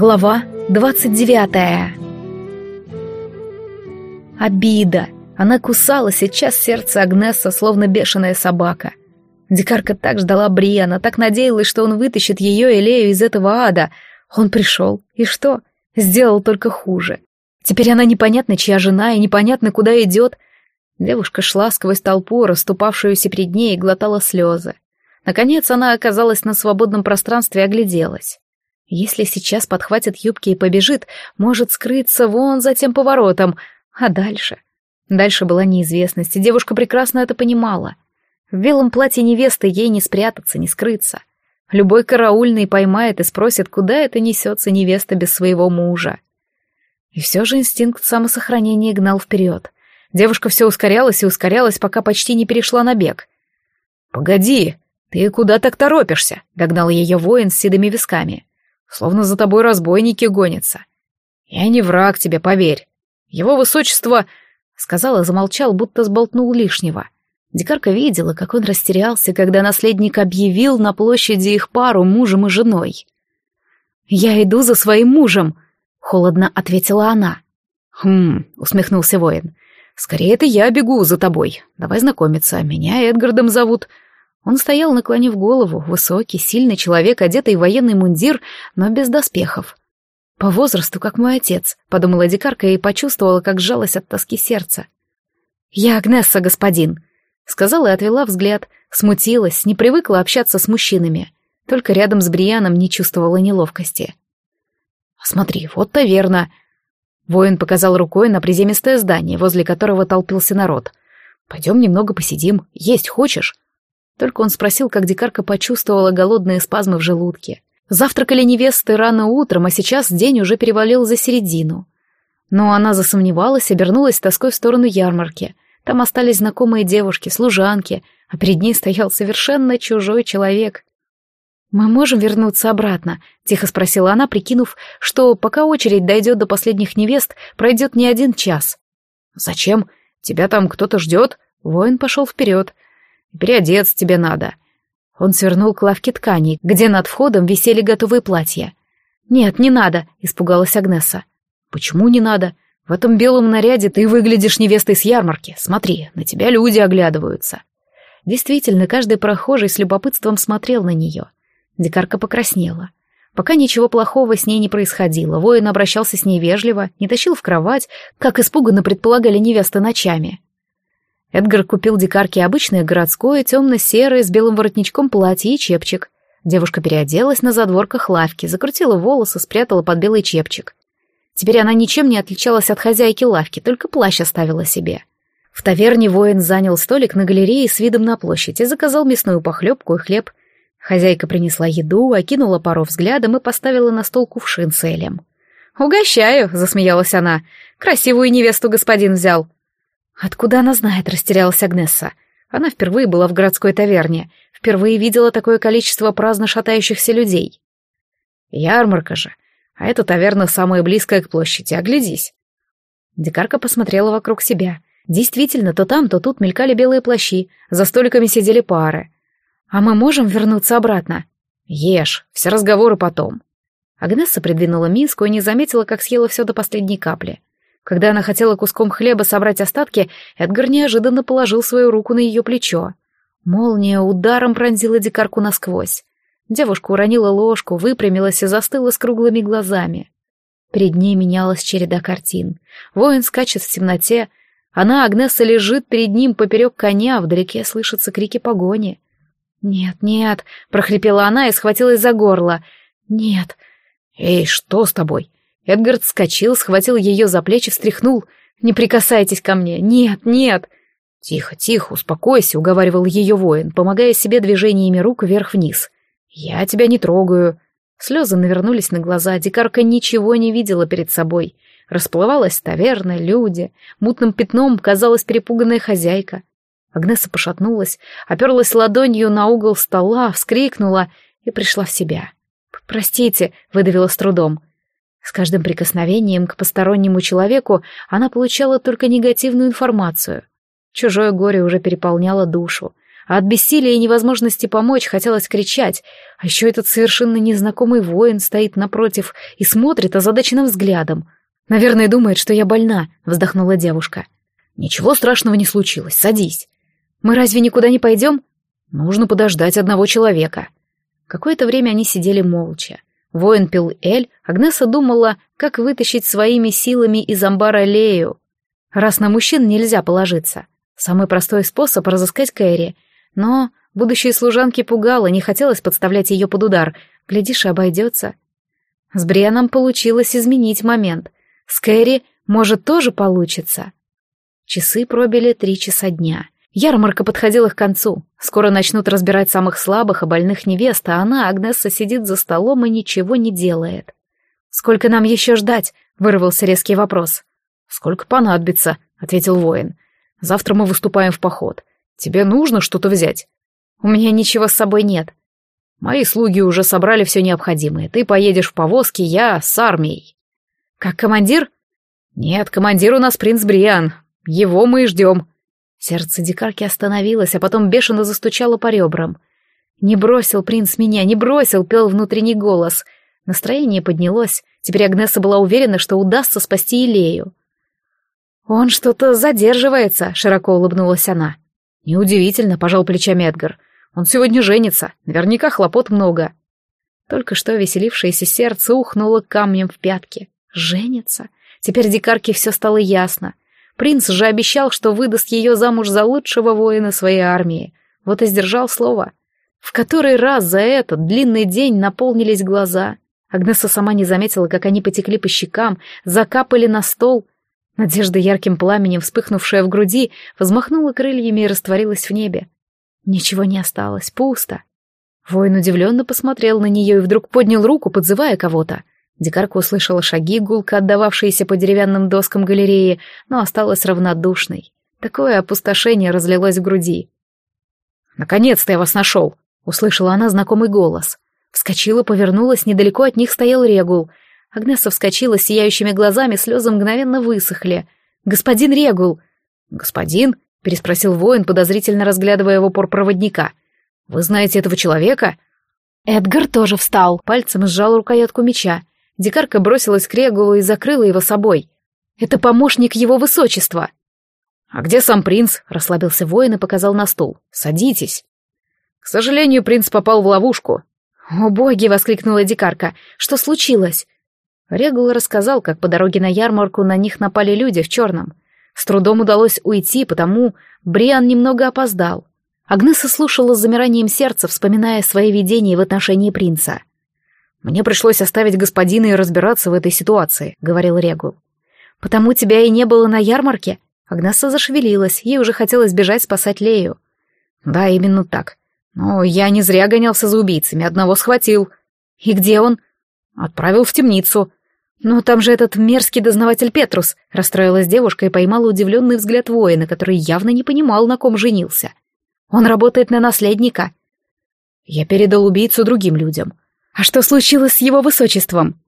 Глава 29 Обида. Она кусала сейчас сердце Агнеса, словно бешеная собака. Дикарка так ждала Бриана, так надеялась, что он вытащит ее и Лею из этого ада. Он пришел. И что? Сделал только хуже. Теперь она непонятно, чья жена, и непонятно, куда идет. Девушка шла сквозь толпу, расступавшуюся перед ней, и глотала слезы. Наконец она оказалась на свободном пространстве и огляделась. Если сейчас подхватит юбки и побежит, может скрыться вон за тем поворотом. А дальше? Дальше была неизвестность, и девушка прекрасно это понимала. В белом платье невесты ей не спрятаться, не скрыться. Любой караульный поймает и спросит, куда это несется невеста без своего мужа. И все же инстинкт самосохранения гнал вперед. Девушка все ускорялась и ускорялась, пока почти не перешла на бег. «Погоди, ты куда так торопишься?» — догнал ее воин с седыми висками словно за тобой разбойники гонятся. Я не враг тебе, поверь. Его высочество...» Сказал и замолчал, будто сболтнул лишнего. Дикарка видела, как он растерялся, когда наследник объявил на площади их пару мужем и женой. «Я иду за своим мужем», — холодно ответила она. «Хм», — усмехнулся воин, — «скорее это я бегу за тобой. Давай знакомиться, меня Эдгардом зовут. Он стоял, наклонив голову, высокий, сильный человек, одетый в военный мундир, но без доспехов. «По возрасту, как мой отец», — подумала дикарка и почувствовала, как сжалось от тоски сердце. «Я Агнесса, господин», — сказала и отвела взгляд, смутилась, не привыкла общаться с мужчинами, только рядом с Брианом не чувствовала неловкости. «Смотри, вот таверна», Воин показал рукой на приземистое здание, возле которого толпился народ. «Пойдем немного посидим. Есть хочешь?» Только он спросил, как дикарка почувствовала голодные спазмы в желудке. Завтракали невесты рано утром, а сейчас день уже перевалил за середину. Но она засомневалась, обернулась тоской в сторону ярмарки. Там остались знакомые девушки, служанки, а перед ней стоял совершенно чужой человек. «Мы можем вернуться обратно?» — тихо спросила она, прикинув, что пока очередь дойдет до последних невест, пройдет не один час. «Зачем? Тебя там кто-то ждет?» Воин пошел вперед, Переодеться тебе надо». Он свернул к лавке тканей, где над входом висели готовые платья. «Нет, не надо», — испугалась Агнеса. «Почему не надо? В этом белом наряде ты выглядишь невестой с ярмарки. Смотри, на тебя люди оглядываются». Действительно, каждый прохожий с любопытством смотрел на нее. Дикарка покраснела. Пока ничего плохого с ней не происходило, воин обращался с ней вежливо, не тащил в кровать, как испуганно предполагали невесты ночами. Эдгар купил дикарке обычное городское темно-серое с белым воротничком платье и чепчик. Девушка переоделась на задворках лавки, закрутила волосы, спрятала под белый чепчик. Теперь она ничем не отличалась от хозяйки лавки, только плащ оставила себе. В таверне воин занял столик на галерее с видом на площадь и заказал мясную похлебку и хлеб. Хозяйка принесла еду, окинула пару взглядом и поставила на стол кувшин с элем. «Угощаю», — засмеялась она. «Красивую невесту господин взял». «Откуда она знает?» — растерялась Агнесса. Она впервые была в городской таверне, впервые видела такое количество праздно шатающихся людей. «Ярмарка же, а эта таверна самая близкая к площади, оглядись». Дикарка посмотрела вокруг себя. Действительно, то там, то тут мелькали белые плащи, за столиками сидели пары. «А мы можем вернуться обратно?» «Ешь, все разговоры потом». Агнесса придвинула миску и не заметила, как съела все до последней капли. Когда она хотела куском хлеба собрать остатки, Эдгар неожиданно положил свою руку на ее плечо. Молния ударом пронзила дикарку насквозь. Девушка уронила ложку, выпрямилась и застыла с круглыми глазами. Перед ней менялась череда картин. Воин скачет в темноте. Она, Агнесса, лежит перед ним поперек коня, вдалеке слышатся крики погони. «Нет, нет», — прохрипела она и схватилась за горло. «Нет». «Эй, что с тобой?» Эдгард вскочил, схватил ее за плечи, встряхнул. «Не прикасайтесь ко мне! Нет, нет!» «Тихо, тихо, успокойся», — уговаривал ее воин, помогая себе движениями рук вверх-вниз. «Я тебя не трогаю». Слезы навернулись на глаза, дикарка ничего не видела перед собой. Расплывалась таверна, люди, мутным пятном казалась перепуганная хозяйка. Агнеса пошатнулась, оперлась ладонью на угол стола, вскрикнула и пришла в себя. «Простите», — выдавила с трудом. С каждым прикосновением к постороннему человеку она получала только негативную информацию. Чужое горе уже переполняло душу. а от бессилия и невозможности помочь хотелось кричать, а еще этот совершенно незнакомый воин стоит напротив и смотрит озадаченным взглядом. «Наверное, думает, что я больна», — вздохнула девушка. «Ничего страшного не случилось, садись». «Мы разве никуда не пойдем?» «Нужно подождать одного человека». Какое-то время они сидели молча. Воин пил эль, Агнеса думала, как вытащить своими силами из амбара Лею. Раз на мужчин нельзя положиться. Самый простой способ разыскать Кэрри. Но будущей служанке пугало, не хотелось подставлять ее под удар. Глядишь, и обойдется. С Брианом получилось изменить момент. С Кэрри, может, тоже получится. Часы пробили три часа дня. Ярмарка подходила к концу. Скоро начнут разбирать самых слабых и больных невест, а она, Агнесса, сидит за столом и ничего не делает. «Сколько нам еще ждать?» — вырвался резкий вопрос. «Сколько понадобится», — ответил воин. «Завтра мы выступаем в поход. Тебе нужно что-то взять?» «У меня ничего с собой нет». «Мои слуги уже собрали все необходимое. Ты поедешь в повозке, я с армией». «Как командир?» «Нет, командир у нас принц Бриан. Его мы и ждем», Сердце дикарки остановилось, а потом бешено застучало по ребрам. «Не бросил принц меня, не бросил!» — пел внутренний голос. Настроение поднялось. Теперь Агнеса была уверена, что удастся спасти Илею. «Он что-то задерживается», — широко улыбнулась она. «Неудивительно», — пожал плечами Эдгар. «Он сегодня женится. Наверняка хлопот много». Только что веселившееся сердце ухнуло камнем в пятки. «Женится?» Теперь дикарке все стало ясно. Принц же обещал, что выдаст ее замуж за лучшего воина своей армии. Вот и сдержал слово. В который раз за этот длинный день наполнились глаза. Агнеса сама не заметила, как они потекли по щекам, закапали на стол. Надежда ярким пламенем, вспыхнувшая в груди, взмахнула крыльями и растворилась в небе. Ничего не осталось, пусто. Воин удивленно посмотрел на нее и вдруг поднял руку, подзывая кого-то. Дикарка услышала шаги, гулко отдававшиеся по деревянным доскам галереи, но осталась равнодушной. Такое опустошение разлилось в груди. «Наконец-то я вас нашел!» — услышала она знакомый голос. Вскочила, повернулась, недалеко от них стоял Регул. Агнеса вскочила с сияющими глазами, слезы мгновенно высохли. «Господин Регул!» «Господин?» — переспросил воин, подозрительно разглядывая в упор проводника. «Вы знаете этого человека?» Эдгар тоже встал, пальцем сжал рукоятку меча. Дикарка бросилась к Регулу и закрыла его собой. «Это помощник его высочества!» «А где сам принц?» — расслабился воин и показал на стул. «Садитесь». «К сожалению, принц попал в ловушку». «О боги!» — воскликнула дикарка. «Что случилось?» Регул рассказал, как по дороге на ярмарку на них напали люди в черном. С трудом удалось уйти, потому Бриан немного опоздал. Агнеса слушала с замиранием сердца, вспоминая свои видения в отношении принца. «Мне пришлось оставить господина и разбираться в этой ситуации», — говорил Регул. «Потому тебя и не было на ярмарке?» Агнесса зашевелилась, ей уже хотелось бежать спасать Лею. «Да, именно так. Но я не зря гонялся за убийцами, одного схватил». «И где он?» «Отправил в темницу». «Но там же этот мерзкий дознаватель Петрус», — расстроилась девушка и поймала удивленный взгляд воина, который явно не понимал, на ком женился. «Он работает на наследника». «Я передал убийцу другим людям. А что случилось с его высочеством?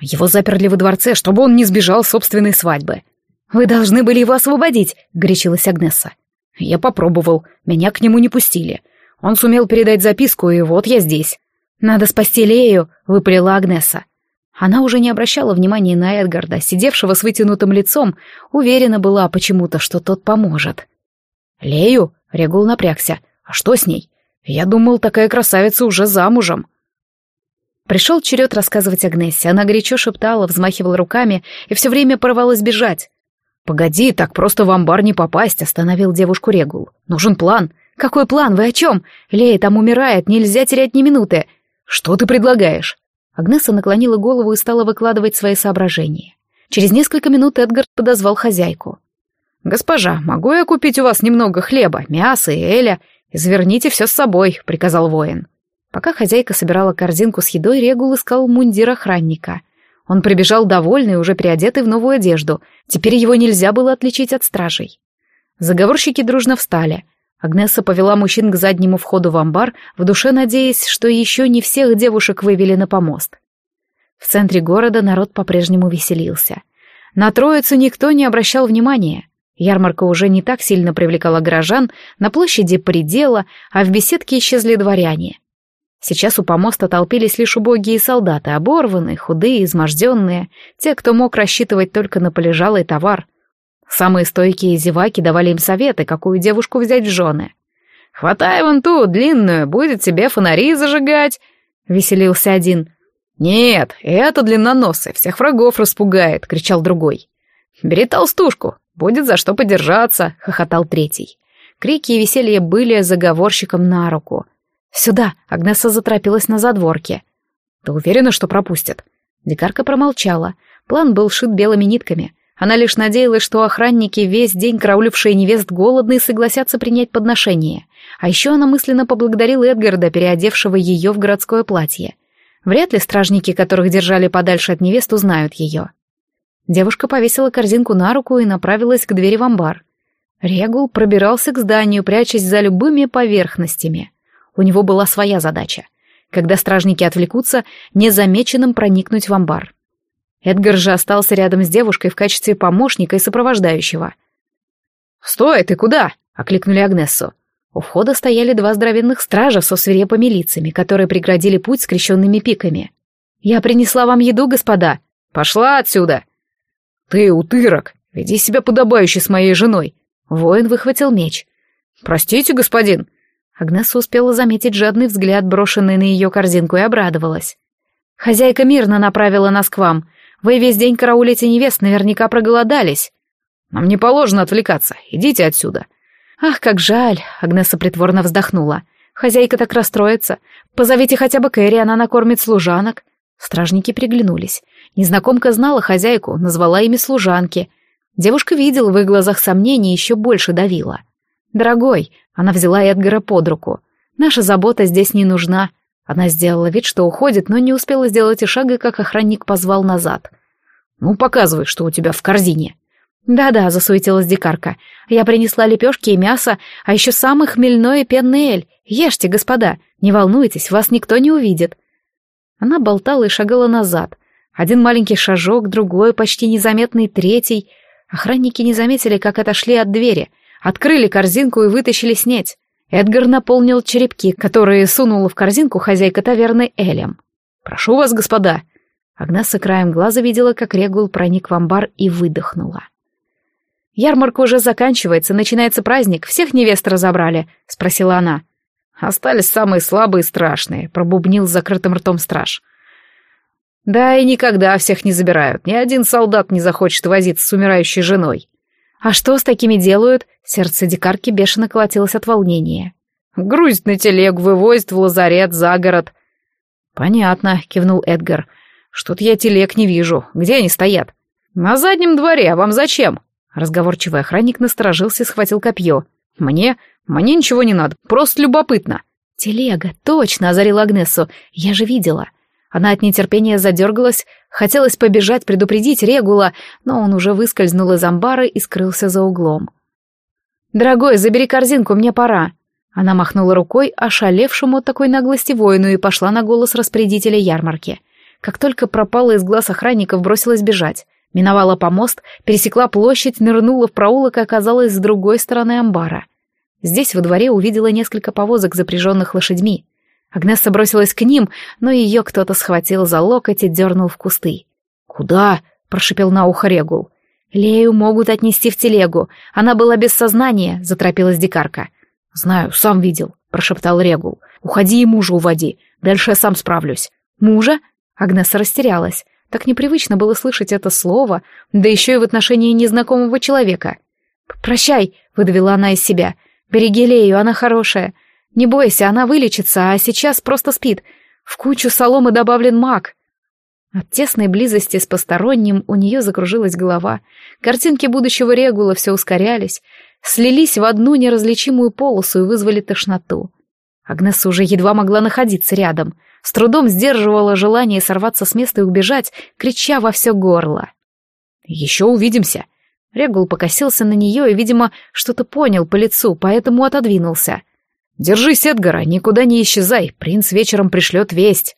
Его заперли во дворце, чтобы он не сбежал с собственной свадьбы. Вы должны были его освободить, горячилась Агнесса. Я попробовал, меня к нему не пустили. Он сумел передать записку, и вот я здесь. Надо спасти Лею, выпалила Агнесса. Она уже не обращала внимания на Эдгарда, сидевшего с вытянутым лицом, уверена была почему-то, что тот поможет. «Лею?» — Регул напрягся. «А что с ней? Я думал, такая красавица уже замужем». Пришел черед рассказывать Агнессе. Она горячо шептала, взмахивала руками и все время порывалась бежать. «Погоди, так просто в амбар не попасть», — остановил девушку Регул. «Нужен план». «Какой план? Вы о чем? Лея там умирает, нельзя терять ни минуты». «Что ты предлагаешь?» Агнеса наклонила голову и стала выкладывать свои соображения. Через несколько минут Эдгард подозвал хозяйку. «Госпожа, могу я купить у вас немного хлеба, мяса и эля? Изверните все с собой», — приказал воин. Пока хозяйка собирала корзинку с едой, Регул искал мундир охранника. Он прибежал довольный, уже переодетый в новую одежду. Теперь его нельзя было отличить от стражей. Заговорщики дружно встали. Агнеса повела мужчин к заднему входу в амбар, в душе надеясь, что еще не всех девушек вывели на помост. В центре города народ по-прежнему веселился. На троицу никто не обращал внимания. Ярмарка уже не так сильно привлекала горожан, на площади предела, а в беседке исчезли дворяне. Сейчас у помоста толпились лишь убогие солдаты, оборванные, худые, изможденные, те, кто мог рассчитывать только на полежалый товар. Самые стойкие зеваки давали им советы, какую девушку взять в жены. «Хватай вон ту, длинную, будет тебе фонари зажигать», — веселился один. «Нет, это длинноносый, всех врагов распугает», — кричал другой. «Бери толстушку, будет за что подержаться», — хохотал третий. Крики и веселье были заговорщиком на руку. «Сюда!» — Агнеса заторопилась на задворке. «Ты уверена, что пропустят?» Дикарка промолчала. План был шит белыми нитками. Она лишь надеялась, что охранники, весь день караулившие невест голодные, согласятся принять подношение. А еще она мысленно поблагодарила Эдгарда, переодевшего ее в городское платье. Вряд ли стражники, которых держали подальше от невест, узнают ее. Девушка повесила корзинку на руку и направилась к двери в амбар. Регул пробирался к зданию, прячась за любыми поверхностями. У него была своя задача. Когда стражники отвлекутся, незамеченным проникнуть в амбар. Эдгар же остался рядом с девушкой в качестве помощника и сопровождающего. «Стой, ты куда?» — окликнули Агнессу. У входа стояли два здоровенных стража со свирепыми лицами, которые преградили путь скрещенными пиками. «Я принесла вам еду, господа!» «Пошла отсюда!» «Ты, утырок, веди себя подобающе с моей женой!» Воин выхватил меч. «Простите, господин!» Агнеса успела заметить жадный взгляд, брошенный на ее корзинку, и обрадовалась. «Хозяйка мирно направила нас к вам. Вы весь день караулите невест, наверняка проголодались». «Нам не положено отвлекаться. Идите отсюда. «Ах, как жаль!» — Агнеса притворно вздохнула. «Хозяйка так расстроится. Позовите хотя бы Кэрри, она накормит служанок». Стражники приглянулись. Незнакомка знала хозяйку, назвала ими служанки. Девушка видела в их глазах сомнения и еще больше давила. «Дорогой», — она взяла Эдгара под руку, — «наша забота здесь не нужна». Она сделала вид, что уходит, но не успела сделать и шага, как охранник позвал назад. «Ну, показывай, что у тебя в корзине». «Да-да», — засуетилась дикарка. «Я принесла лепешки и мясо, а еще самый хмельной и пенный эль. Ешьте, господа, не волнуйтесь, вас никто не увидит». Она болтала и шагала назад. Один маленький шажок, другой, почти незаметный, третий. Охранники не заметили, как отошли от двери. Открыли корзинку и вытащили снеть. Эдгар наполнил черепки, которые сунула в корзинку хозяйка таверны Элем. «Прошу вас, господа». Агнеса краем глаза видела, как Регул проник в амбар и выдохнула. «Ярмарка уже заканчивается, начинается праздник, всех невест разобрали?» — спросила она. «Остались самые слабые и страшные», — пробубнил с закрытым ртом страж. «Да и никогда всех не забирают, ни один солдат не захочет возиться с умирающей женой». «А что с такими делают?» Сердце дикарки бешено колотилось от волнения. «Грузят на телегу, вывозят в лазарет, за город». «Понятно», — кивнул Эдгар. «Что-то я телег не вижу. Где они стоят?» «На заднем дворе, а вам зачем?» Разговорчивый охранник насторожился и схватил копье. «Мне? Мне ничего не надо, просто любопытно». «Телега, точно!» — озарила Агнесу. «Я же видела». Она от нетерпения задергалась, хотелось побежать, предупредить Регула, но он уже выскользнул из амбара и скрылся за углом. «Дорогой, забери корзинку, мне пора». Она махнула рукой ошалевшему от такой наглости воину и пошла на голос распорядителя ярмарки. Как только пропала из глаз охранников, бросилась бежать. Миновала помост, пересекла площадь, нырнула в проулок и оказалась с другой стороны амбара. Здесь во дворе увидела несколько повозок, запряженных лошадьми. Агнесса бросилась к ним, но ее кто-то схватил за локоть и дернул в кусты. «Куда?» — прошипел на ухо Регул. «Лею могут отнести в телегу. Она была без сознания», — заторопилась дикарка. «Знаю, сам видел», — прошептал Регул. «Уходи и мужа уводи. Дальше я сам справлюсь». «Мужа?» Агнесса растерялась. Так непривычно было слышать это слово, да еще и в отношении незнакомого человека. «Прощай», — выдавила она из себя. «Береги Лею, она хорошая. Не бойся, она вылечится, а сейчас просто спит. В кучу соломы добавлен маг». От тесной близости с посторонним у нее закружилась голова. Картинки будущего регула все ускорялись, слились в одну неразличимую полосу и вызвали тошноту. Агнеса уже едва могла находиться рядом — с трудом сдерживала желание сорваться с места и убежать, крича во все горло. «Еще увидимся!» Регул покосился на нее и, видимо, что-то понял по лицу, поэтому отодвинулся. «Держись, Эдгара, никуда не исчезай, принц вечером пришлет весть».